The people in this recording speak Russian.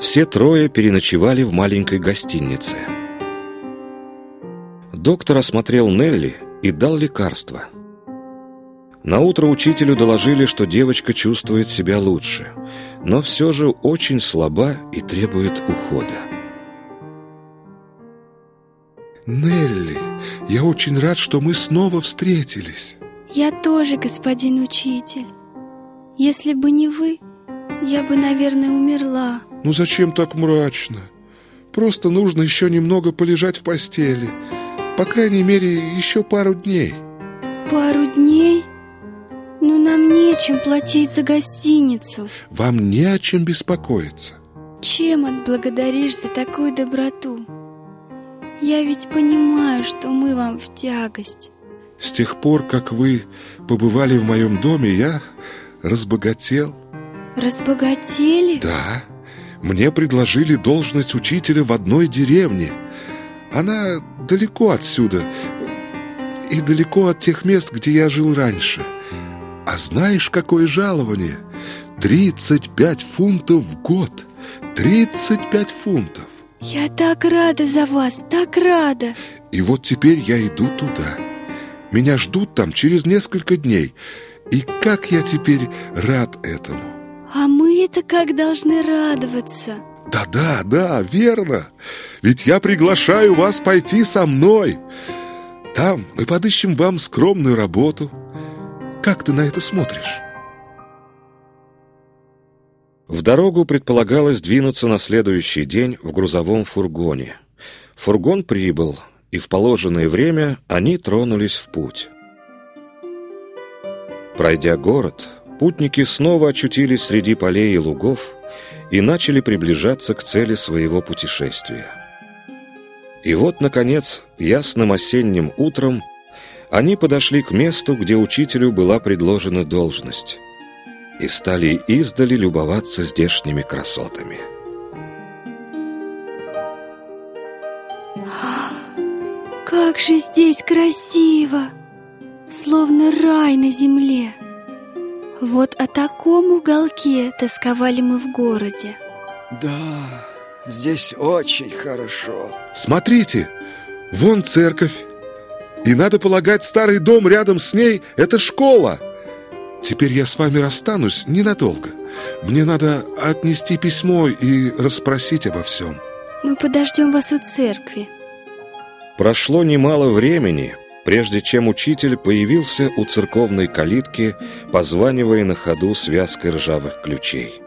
Все трое переночевали в маленькой гостинице. Доктор осмотрел Нелли и дал лекарство. На утро учителю доложили, что девочка чувствует себя лучше, но все же очень слаба и требует ухода. Нелли, я очень рад, что мы снова встретились. Я тоже, господин учитель. Если бы не вы, я бы, наверное, умерла. Ну зачем так мрачно? Просто нужно еще немного полежать в постели. По крайней мере, еще пару дней. Пару дней? Но нам нечем платить за гостиницу. Вам не о чем беспокоиться. Чем отблагодаришь за такую доброту? Я ведь понимаю, что мы вам в тягость. С тех пор, как вы побывали в моем доме, я разбогател. Разбогатели? Да. Мне предложили должность учителя в одной деревне. Она далеко отсюда и далеко от тех мест, где я жил раньше. А знаешь, какое жалование? 35 фунтов в год. 35 фунтов. Я так рада за вас, так рада. И вот теперь я иду туда. Меня ждут там через несколько дней. И как я теперь рад этому. А мы-то как должны радоваться? Да-да, да, верно. Ведь я приглашаю вас пойти со мной. Там мы подыщем вам скромную работу. Как ты на это смотришь? В дорогу предполагалось двинуться на следующий день в грузовом фургоне. Фургон прибыл, и в положенное время они тронулись в путь. Пройдя город, путники снова очутились среди полей и лугов и начали приближаться к цели своего путешествия. И вот, наконец, ясным осенним утром они подошли к месту, где учителю была предложена должность, и стали издали любоваться здешними красотами. Как же здесь красиво! Словно рай на земле. Вот о таком уголке тосковали мы в городе. Да, здесь очень хорошо. Смотрите, вон церковь. И надо полагать, старый дом рядом с ней — это школа. Теперь я с вами расстанусь ненадолго. Мне надо отнести письмо и расспросить обо всем. Мы подождем вас у церкви. Прошло немало времени, прежде чем учитель появился у церковной калитки, позванивая на ходу связкой ржавых ключей.